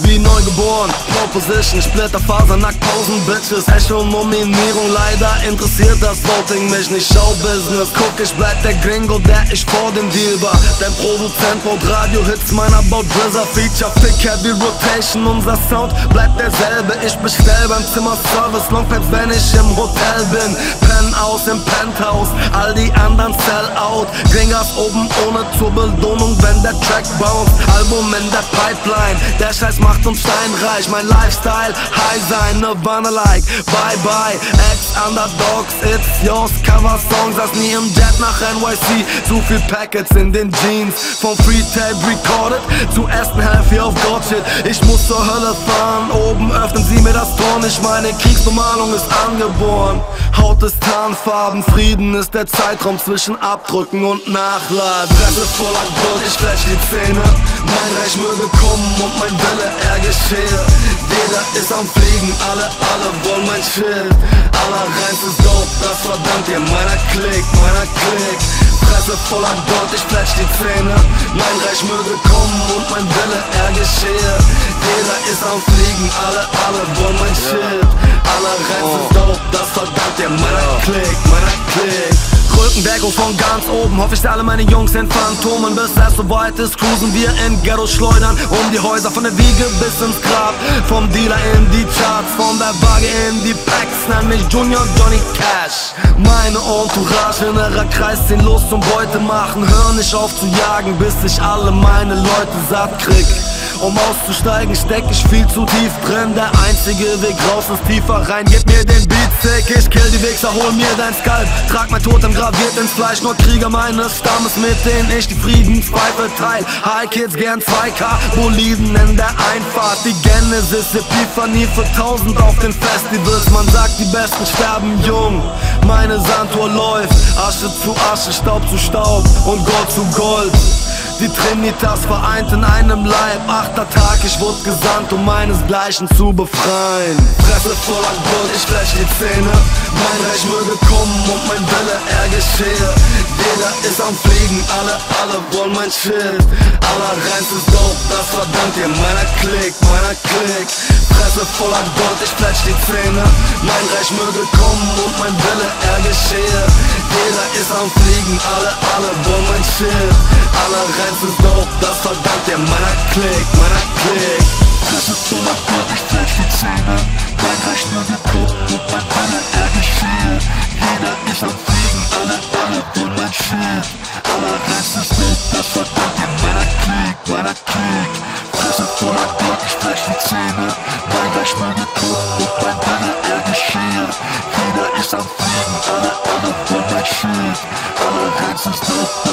Wie neu geboren, Pole Position, Splitterfaser, Nacktpausen, Bitches, Echo, Nominierung, leider interessiert das Voting mich nicht, Showbusiness, guck, ich bleib der Gringo, der ich vor dem Deal war, dein Produzent baut Radio-Hits, meiner baut Drizzer, Feature, Fick, Heavy Rotation, unser Sound bleibt derselbe, ich bestell beim Zimmerservice, Longpads, wenn ich im Hotel bin, Pen aus im Penthouse, all die anderen sell out, Gringers oben ohne zur Belohnung, wenn der Track bounce, Album in der Pipeline, der Scheiß macht uns steinreich. Mein Lifestyle, high sein, Nirvana-like. Bye bye, ex-Underdogs, it's yours. Cover-Songs, das nie im Jet nach NYC. Zu viel Packets in den Jeans. Vom Free-Tape recorded zu ersten Healthy auf God-Shit. Ich muss zur Hölle fahren, oben öffnen sie mir das Tor nicht. Meine Kriegsbemalung ist angeboren. Haut ist Tarnfarben, Frieden ist der Zeitraum zwischen Abdrücken und Nachladen. Fresse voller Gold, ich flash die Zähne. Mein Reich möge kommen und mein Wille er geschehe Jeder ist am Fliegen, alle, alle wollen mein Schild. Allerreinstes Dope, das verdammt ihr. Meiner Klick, meiner Klick. Fresse voller Gold, ich flash die Zähne. Mein Reich möge kommen und mein Wille er geschehe Jeder ist am Fliegen, alle, alle wollen mein Schild. Allerreinstes Dope, das verdammt ihr. Meiner Klick, meiner Klick Rückendeckung von ganz oben. Hoffe ich alle meine Jungs sind Phantomen. Bis es soweit ist, cruisen wir in Ghettos schleudern. Um die Häuser von der Wiege bis ins Grab. Vom Dealer in die Charts, von der Waage in die Packs. Nenn mich Junior Johnny Cash. Meine Entourage, innerer Kreis, ziehen los zum Beute machen. Hör nicht auf zu jagen, bis ich alle meine Leute satt krieg. Um auszusteigen steck ich viel zu tief drin. Der einzige Weg raus ist tiefer rein. Gib mir den Beat sick, ich kill die Wichser Hol mir dein Skalp, trag mein Totem graviert ins Fleisch Nur Krieger meines Stammes, mit denen ich die Friedenspfeife teil. High Kids gern 2K, Boliden in der Einfahrt. Die Genesis, Epiphanie für tausend auf den Festivals. Man sagt die Besten sterben jung. Meine Sanduhr läuft, Asche zu Asche, Staub zu Staub und Gold zu Gold die Trinitas vereint in einem Leib. Achter Tag, ich wurde gesandt, um meinesgleichen zu befreien. Fresse voller Gold, ich flash die Zähne. Mein Reich möge kommen und mein Wille er geschehe. Jeder ist am Fliegen, alle, alle wollen mein Schild. Allerreinstes Dope, das verdankt ihr. Meiner Klick, meiner Klick. Fresse voller Gold, ich flash die Zähne. Mein Reich möge kommen und mein Wille er geschehe keiner ist am Fliegen, alle, alle wollen mein Schild Alle Shit Allerreinstes Dope, das verdammt der meiner Klick, meiner Klick Das ist so mein Gott, ich zeig die Zähne. Mein Recht nur geguckt und mein Banner ärgert viel Jeder ist am Fliegen, alle, alle wollen mein Schild Alle Shit Allerreinstes Dope, das verdammt der meiner Klick, meiner Klick Das ist so mein Gott, ich zeig die Zähne. Mein Recht nur geguckt und mein Banner ärgert viel Jeder ist am Fliegen, alle, alle wollen mein Schild I'ma get some stuff.